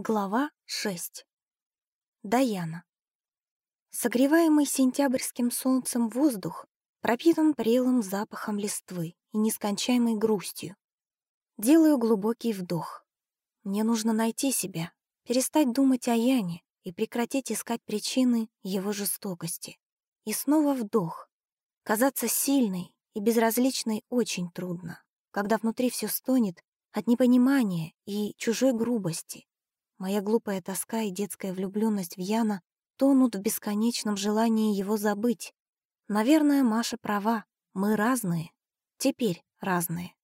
Глава 6. Даяна. Согреваемый сентябрьским солнцем воздух пропитан прелым запахом листвы и нескончаемой грустью. Делаю глубокий вдох. Мне нужно найти себя, перестать думать о Яне и прекратить искать причины его жестокости. И снова вдох. Казаться сильной и безразличной очень трудно, когда внутри все стонет от непонимания и чужой грубости. Моя глупая тоска и детская влюбленность в Яна тонут в бесконечном желании его забыть. Наверное, Маша права. Мы разные. Теперь разные.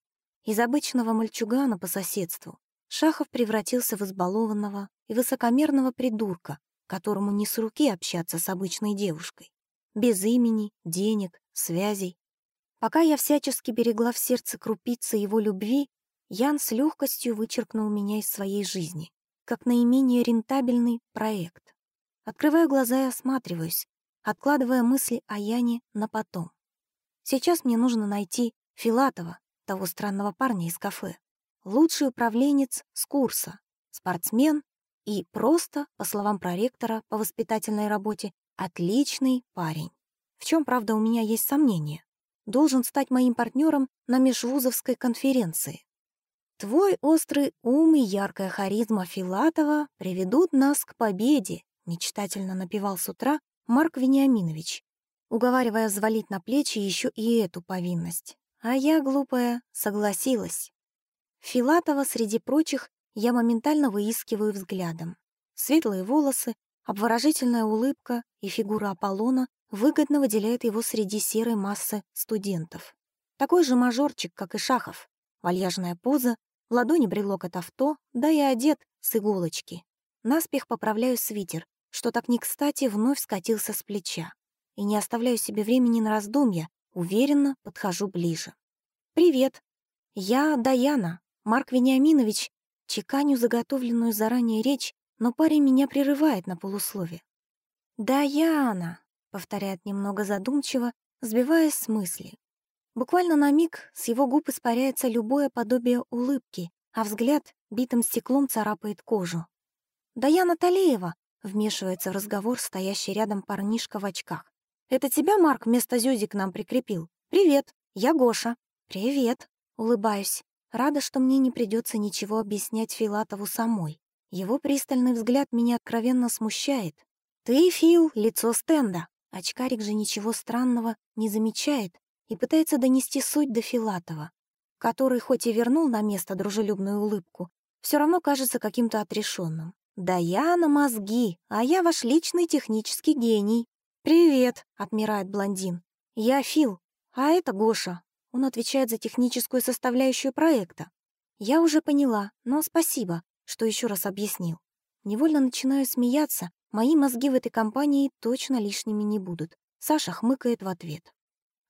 Из обычного мальчугана по соседству Шахов превратился в избалованного и высокомерного придурка, которому не с руки общаться с обычной девушкой. Без имени, денег, связей. Пока я всячески берегла в сердце крупицы его любви, Ян с легкостью вычеркнул меня из своей жизни как наименее рентабельный проект. Открываю глаза и осматриваюсь, откладывая мысли о Яне на потом. Сейчас мне нужно найти Филатова, того странного парня из кафе, лучший управленец с курса, спортсмен и просто, по словам проректора по воспитательной работе, отличный парень. В чем, правда, у меня есть сомнения. Должен стать моим партнером на межвузовской конференции. Твой острый ум и яркая харизма Филатова приведут нас к победе, мечтательно напевал с утра Марк Вениаминович, уговаривая взвалить на плечи еще и эту повинность. А я, глупая, согласилась. Филатова среди прочих я моментально выискиваю взглядом. Светлые волосы, обворожительная улыбка и фигура Аполлона выгодно выделяют его среди серой массы студентов. Такой же мажорчик, как и Шахов, Вальяжная поза, ладони брелок от авто, да и одет с иголочки. Наспех поправляю свитер, что так не кстати вновь скатился с плеча. И не оставляю себе времени на раздумья, уверенно подхожу ближе. «Привет. Я Даяна, Марк Вениаминович». Чеканю заготовленную заранее речь, но парень меня прерывает на полуслове. «Даяна», — повторяет немного задумчиво, сбиваясь с мысли. Буквально на миг с его губ испаряется любое подобие улыбки, а взгляд битым стеклом царапает кожу. «Даяна Талеева!» — вмешивается в разговор стоящий рядом парнишка в очках. «Это тебя Марк вместо Зюзи к нам прикрепил? Привет, я Гоша». «Привет», — улыбаюсь. Рада, что мне не придется ничего объяснять Филатову самой. Его пристальный взгляд меня откровенно смущает. «Ты, Фил, лицо стенда». Очкарик же ничего странного не замечает, и пытается донести суть до Филатова, который хоть и вернул на место дружелюбную улыбку, все равно кажется каким-то отрешенным. «Да я на мозги, а я ваш личный технический гений». «Привет», — отмирает блондин. «Я Фил, а это Гоша». Он отвечает за техническую составляющую проекта. Я уже поняла, но спасибо, что еще раз объяснил. Невольно начинаю смеяться, мои мозги в этой компании точно лишними не будут. Саша хмыкает в ответ.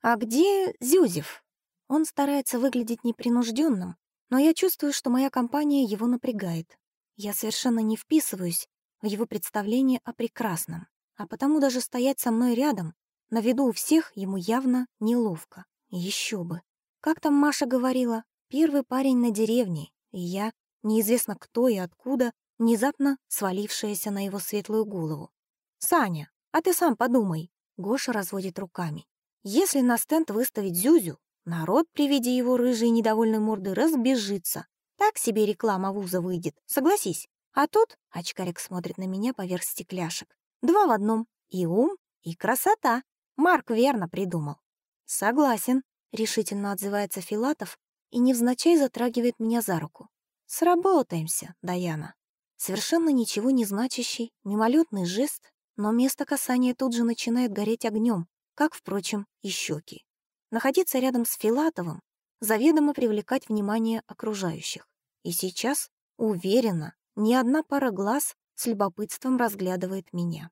«А где Зюзев?» Он старается выглядеть непринужденным, но я чувствую, что моя компания его напрягает. Я совершенно не вписываюсь в его представление о прекрасном, а потому даже стоять со мной рядом, на виду у всех, ему явно неловко. Еще бы. Как там Маша говорила, первый парень на деревне, и я, неизвестно кто и откуда, внезапно свалившаяся на его светлую голову. «Саня, а ты сам подумай», — Гоша разводит руками. Если на стенд выставить Зюзю, народ при виде его рыжей недовольной морды разбежится. Так себе реклама вуза выйдет, согласись. А тут очкарик смотрит на меня поверх стекляшек. Два в одном. И ум, и красота. Марк верно придумал. Согласен, решительно отзывается Филатов и невзначай затрагивает меня за руку. Сработаемся, Даяна. Совершенно ничего не значащий, мимолетный жест, но место касания тут же начинает гореть огнем, как, впрочем, и щеки. Находиться рядом с Филатовым заведомо привлекать внимание окружающих. И сейчас, уверена, ни одна пара глаз с любопытством разглядывает меня.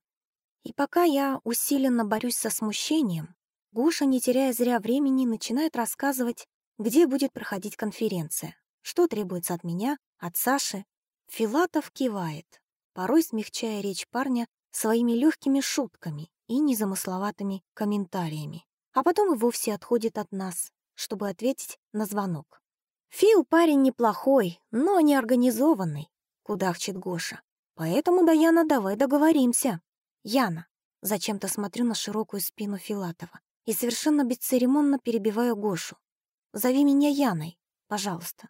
И пока я усиленно борюсь со смущением, Гоша, не теряя зря времени, начинает рассказывать, где будет проходить конференция, что требуется от меня, от Саши. Филатов кивает, порой смягчая речь парня своими легкими шутками и незамысловатыми комментариями. А потом и вовсе отходит от нас, чтобы ответить на звонок. Фил парень неплохой, но неорганизованный. — кудахчет Гоша. «Поэтому, Даяна, давай договоримся. Яна». Зачем-то смотрю на широкую спину Филатова и совершенно бесцеремонно перебиваю Гошу. «Зови меня Яной, пожалуйста».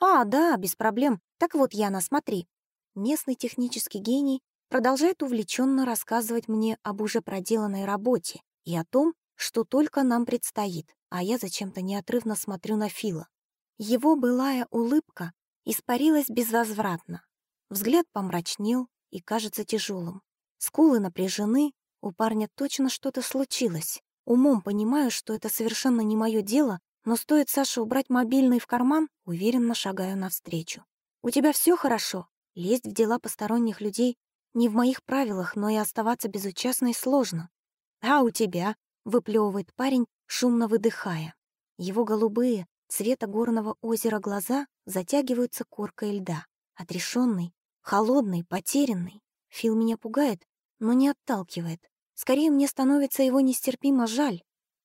«А, да, без проблем. Так вот, Яна, смотри». Местный технический гений продолжает увлеченно рассказывать мне об уже проделанной работе и о том, что только нам предстоит, а я зачем-то неотрывно смотрю на Фила. Его былая улыбка испарилась безвозвратно. Взгляд помрачнел и кажется тяжелым. Скулы напряжены, у парня точно что-то случилось. Умом понимаю, что это совершенно не мое дело, но стоит Саше убрать мобильный в карман, уверенно шагаю навстречу. «У тебя все хорошо?» Лезть в дела посторонних людей не в моих правилах, но и оставаться безучастной сложно. «А у тебя?» — выплевывает парень, шумно выдыхая. Его голубые, цвета горного озера глаза затягиваются коркой льда. Отрешенный, холодный, потерянный. Фил меня пугает, но не отталкивает. Скорее, мне становится его нестерпимо жаль.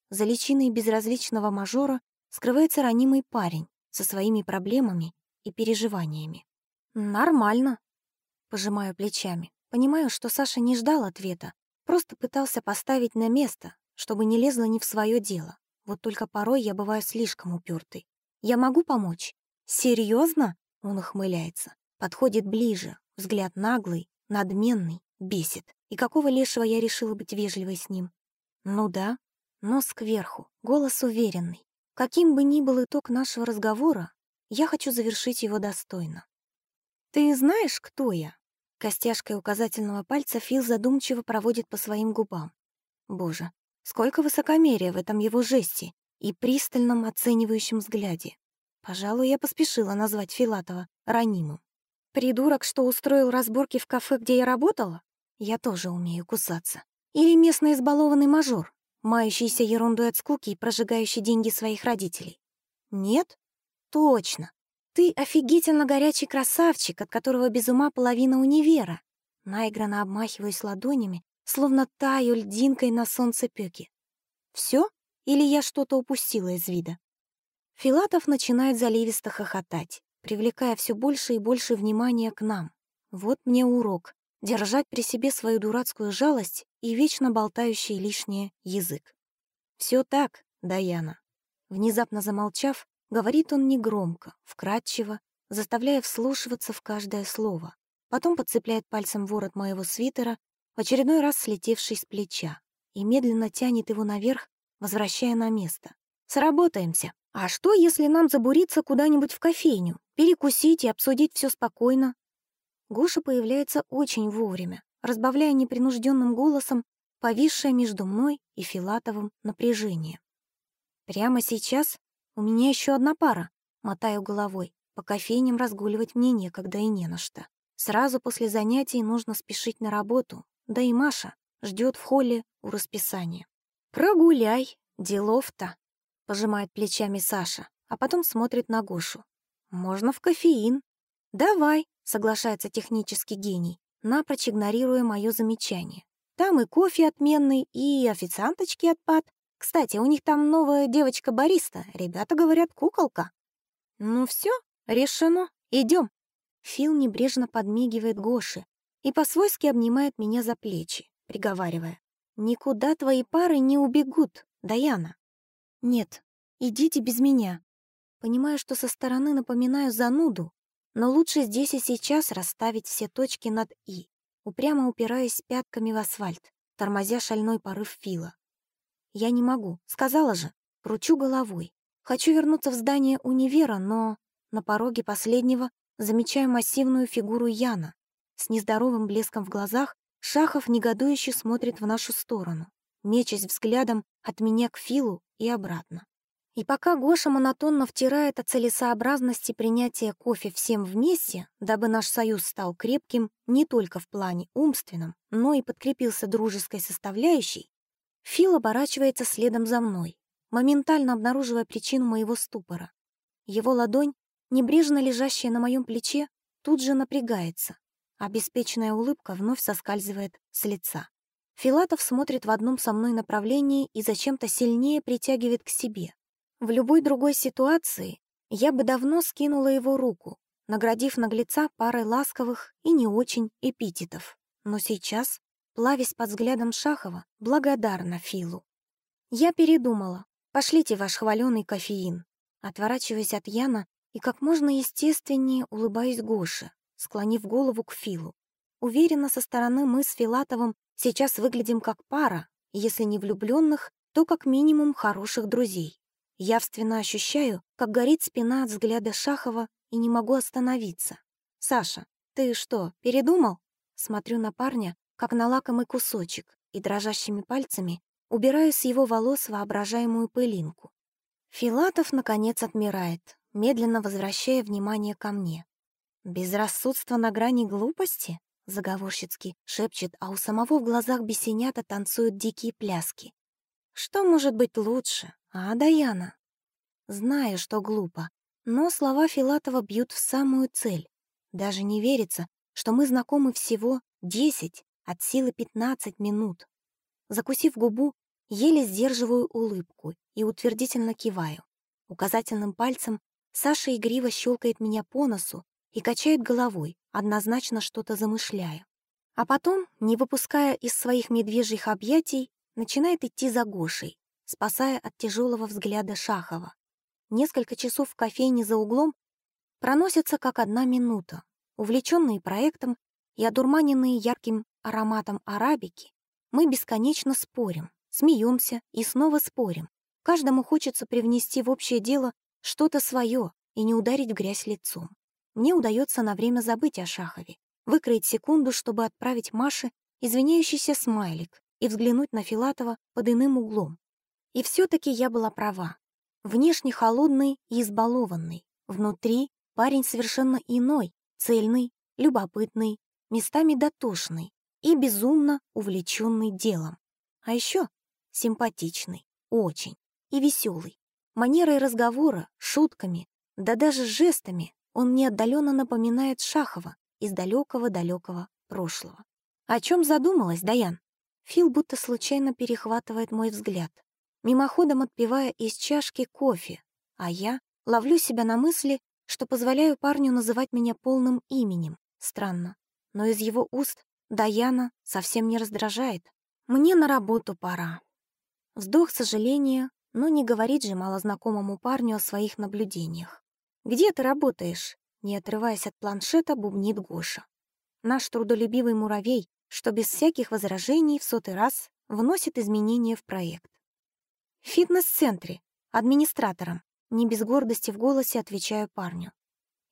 За личиной безразличного мажора скрывается ранимый парень со своими проблемами и переживаниями. «Нормально», — пожимаю плечами. Понимаю, что Саша не ждал ответа, просто пытался поставить на место, чтобы не лезла не в свое дело. Вот только порой я бываю слишком упертый. Я могу помочь? Серьезно? Он ухмыляется. Подходит ближе, взгляд наглый, надменный, бесит. И какого лешего я решила быть вежливой с ним? Ну да, нос кверху, голос уверенный. Каким бы ни был итог нашего разговора, я хочу завершить его достойно. «Ты знаешь, кто я?» Костяшкой указательного пальца Фил задумчиво проводит по своим губам. Боже, сколько высокомерия в этом его жесте и пристальном оценивающем взгляде. Пожалуй, я поспешила назвать Филатова ранимым. Придурок, что устроил разборки в кафе, где я работала? Я тоже умею кусаться. Или местный избалованный мажор, мающийся ерундой от скуки и прожигающий деньги своих родителей? Нет? Точно. «Ты офигительно горячий красавчик, от которого без ума половина универа!» Наигранно обмахиваюсь ладонями, словно таю льдинкой на солнцепёке. «Всё? Или я что-то упустила из вида?» Филатов начинает заливисто хохотать, привлекая всё больше и больше внимания к нам. Вот мне урок — держать при себе свою дурацкую жалость и вечно болтающий лишнее язык. «Всё так, Даяна». Внезапно замолчав, Говорит он негромко, вкрадчиво, заставляя вслушиваться в каждое слово. Потом подцепляет пальцем ворот моего свитера, в очередной раз слетевший с плеча, и медленно тянет его наверх, возвращая на место. «Сработаемся. А что, если нам забуриться куда-нибудь в кофейню, перекусить и обсудить все спокойно?» Гоша появляется очень вовремя, разбавляя непринужденным голосом повисшее между мной и Филатовым напряжение. Прямо сейчас у меня еще одна пара. Мотаю головой. По кофейням разгуливать мне некогда и не на что. Сразу после занятий нужно спешить на работу. Да и Маша ждет в холле у расписания. «Прогуляй, делов-то», — пожимает плечами Саша, а потом смотрит на Гошу. «Можно в кофеин». «Давай», — соглашается технический гений, напрочь игнорируя мое замечание. «Там и кофе отменный, и официанточки отпад. Кстати, у них там новая девочка-бариста. Ребята говорят, куколка. Ну все, решено. Идем. Фил небрежно подмигивает Гоше и по-свойски обнимает меня за плечи, приговаривая. «Никуда твои пары не убегут, Даяна». «Нет, идите без меня». Понимаю, что со стороны напоминаю зануду, но лучше здесь и сейчас расставить все точки над «и», упрямо упираясь пятками в асфальт, тормозя шальной порыв Фила. Я не могу, сказала же. Кручу головой. Хочу вернуться в здание универа, но на пороге последнего замечаю массивную фигуру Яна. С нездоровым блеском в глазах Шахов негодующе смотрит в нашу сторону, мечась взглядом от меня к Филу и обратно. И пока Гоша монотонно втирает о целесообразности принятия кофе всем вместе, дабы наш союз стал крепким не только в плане умственном, но и подкрепился дружеской составляющей, Фил оборачивается следом за мной, моментально обнаруживая причину моего ступора. Его ладонь, небрежно лежащая на моем плече, тут же напрягается, а беспечная улыбка вновь соскальзывает с лица. Филатов смотрит в одном со мной направлении и зачем-то сильнее притягивает к себе. В любой другой ситуации я бы давно скинула его руку, наградив наглеца парой ласковых и не очень эпитетов. Но сейчас, плавясь под взглядом Шахова, благодарна Филу. «Я передумала. Пошлите ваш хваленый кофеин». Отворачиваясь от Яна и как можно естественнее улыбаюсь Гоше, склонив голову к Филу. Уверена, со стороны мы с Филатовым сейчас выглядим как пара, если не влюбленных, то как минимум хороших друзей. Явственно ощущаю, как горит спина от взгляда Шахова и не могу остановиться. «Саша, ты что, передумал?» Смотрю на парня, как на лакомый кусочек, и дрожащими пальцами убираю с его волос воображаемую пылинку. Филатов, наконец, отмирает, медленно возвращая внимание ко мне. «Безрассудство на грани глупости?» — заговорщицки шепчет, а у самого в глазах бесенята танцуют дикие пляски. «Что может быть лучше, а, Даяна?» Знаю, что глупо, но слова Филатова бьют в самую цель. Даже не верится, что мы знакомы всего 10, от силы 15 минут. Закусив губу, еле сдерживаю улыбку и утвердительно киваю. Указательным пальцем Саша игриво щелкает меня по носу и качает головой, однозначно что-то замышляя. А потом, не выпуская из своих медвежьих объятий, начинает идти за Гошей, спасая от тяжелого взгляда Шахова. Несколько часов в кофейне за углом проносятся как одна минута. Увлеченные проектом и одурманенные ярким ароматом арабики, мы бесконечно спорим, смеемся и снова спорим. Каждому хочется привнести в общее дело что-то свое и не ударить в грязь лицом. Мне удается на время забыть о Шахове, выкроить секунду, чтобы отправить Маше извиняющийся смайлик и взглянуть на Филатова под иным углом. И все таки я была права. Внешне холодный и избалованный, внутри парень совершенно иной, цельный, любопытный, местами дотошный и безумно увлеченный делом. А еще симпатичный, очень, и веселый. Манерой разговора, шутками, да даже жестами он мне отдаленно напоминает Шахова из далекого-далекого прошлого. О чем задумалась, Даян? Фил будто случайно перехватывает мой взгляд, мимоходом отпивая из чашки кофе, а я ловлю себя на мысли, что позволяю парню называть меня полным именем. Странно, но из его уст Даяна совсем не раздражает. Мне на работу пора. Вздох сожаления, но не говорит же малознакомому парню о своих наблюдениях. «Где ты работаешь?» Не отрываясь от планшета, бубнит Гоша. Наш трудолюбивый муравей, что без всяких возражений в сотый раз вносит изменения в проект. В фитнес-центре, администратором, не без гордости в голосе отвечаю парню.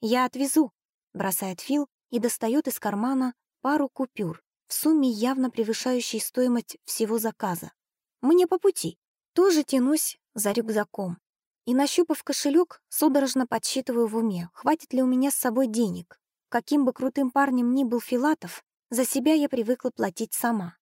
«Я отвезу», — бросает Фил и достает из кармана пару купюр, в сумме явно превышающей стоимость всего заказа. Мне по пути. Тоже тянусь за рюкзаком. И, нащупав кошелек, судорожно подсчитываю в уме, хватит ли у меня с собой денег. Каким бы крутым парнем ни был Филатов, за себя я привыкла платить сама.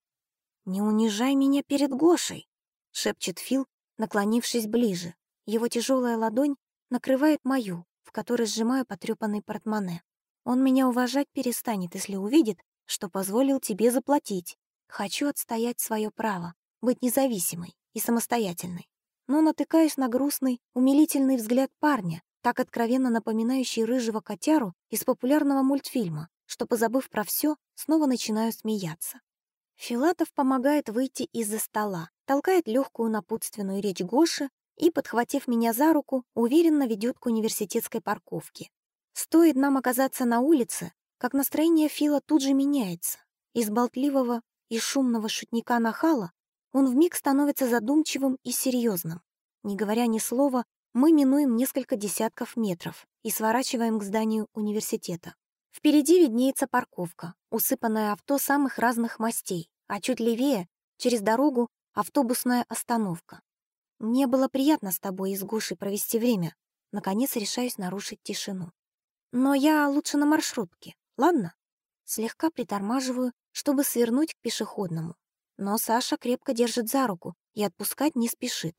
«Не унижай меня перед Гошей», — шепчет Фил, наклонившись ближе. Его тяжелая ладонь накрывает мою, в которой сжимаю потрепанный портмоне. Он меня уважать перестанет, если увидит, что позволил тебе заплатить. Хочу отстоять свое право, быть независимой и самостоятельной но натыкаюсь на грустный, умилительный взгляд парня, так откровенно напоминающий рыжего котяру из популярного мультфильма, что, позабыв про все, снова начинаю смеяться. Филатов помогает выйти из-за стола, толкает легкую напутственную речь Гоши и, подхватив меня за руку, уверенно ведет к университетской парковке. Стоит нам оказаться на улице, как настроение Фила тут же меняется. Из болтливого и шумного шутника-нахала он вмиг становится задумчивым и серьезным. Не говоря ни слова, мы минуем несколько десятков метров и сворачиваем к зданию университета. Впереди виднеется парковка, усыпанная авто самых разных мастей, а чуть левее, через дорогу, автобусная остановка. Мне было приятно с тобой и с Гошей провести время. Наконец решаюсь нарушить тишину. Но я лучше на маршрутке, ладно? Слегка притормаживаю, чтобы свернуть к пешеходному. Но Саша крепко держит за руку и отпускать не спешит.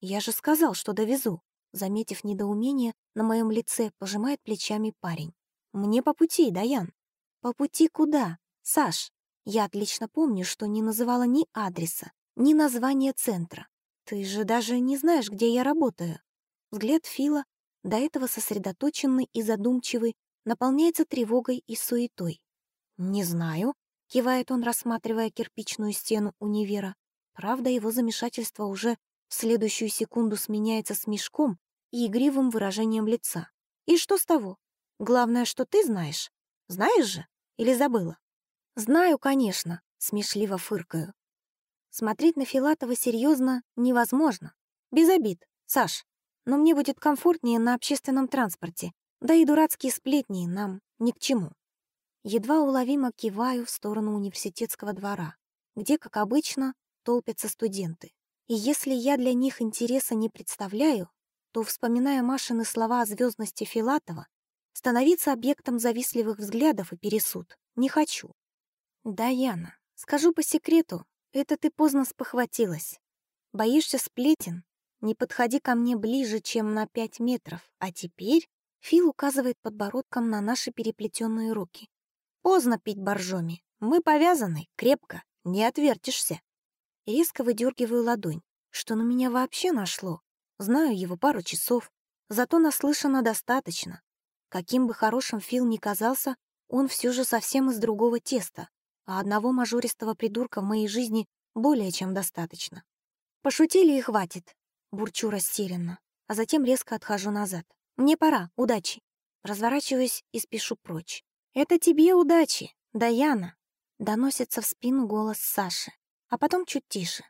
«Я же сказал, что довезу», заметив недоумение, на моем лице пожимает плечами парень. «Мне по пути, Даян». «По пути куда? Саш, я отлично помню, что не называла ни адреса, ни названия центра. Ты же даже не знаешь, где я работаю». Взгляд Фила, до этого сосредоточенный и задумчивый, наполняется тревогой и суетой. «Не знаю», — кивает он, рассматривая кирпичную стену универа. Правда, его замешательство уже в следующую секунду сменяется смешком и игривым выражением лица. «И что с того? Главное, что ты знаешь. Знаешь же? Или забыла?» «Знаю, конечно», — смешливо фыркаю. Смотреть на Филатова серьезно невозможно. Без обид, Саш. Но мне будет комфортнее на общественном транспорте. Да и дурацкие сплетни нам ни к чему. Едва уловимо киваю в сторону университетского двора, где, как обычно, толпятся студенты. И если я для них интереса не представляю, то, вспоминая Машины слова о звездности Филатова, становиться объектом завистливых взглядов и пересуд не хочу. Да, Яна, скажу по секрету, это ты поздно спохватилась. Боишься сплетен? Не подходи ко мне ближе, чем на пять метров. А теперь Фил указывает подбородком на наши переплетенные руки. Поздно пить боржоми. Мы повязаны, крепко, не отвертишься. Резко выдергиваю ладонь. Что на меня вообще нашло? Знаю его пару часов, зато наслышано достаточно. Каким бы хорошим Фил ни казался, он все же совсем из другого теста, а одного мажористого придурка в моей жизни более чем достаточно. Пошутили и хватит. Бурчу растерянно, а затем резко отхожу назад. Мне пора, удачи. Разворачиваюсь и спешу прочь. «Это тебе удачи, Даяна!» Доносится в спину голос Саши а потом чуть тише.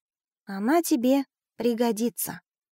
Она тебе пригодится.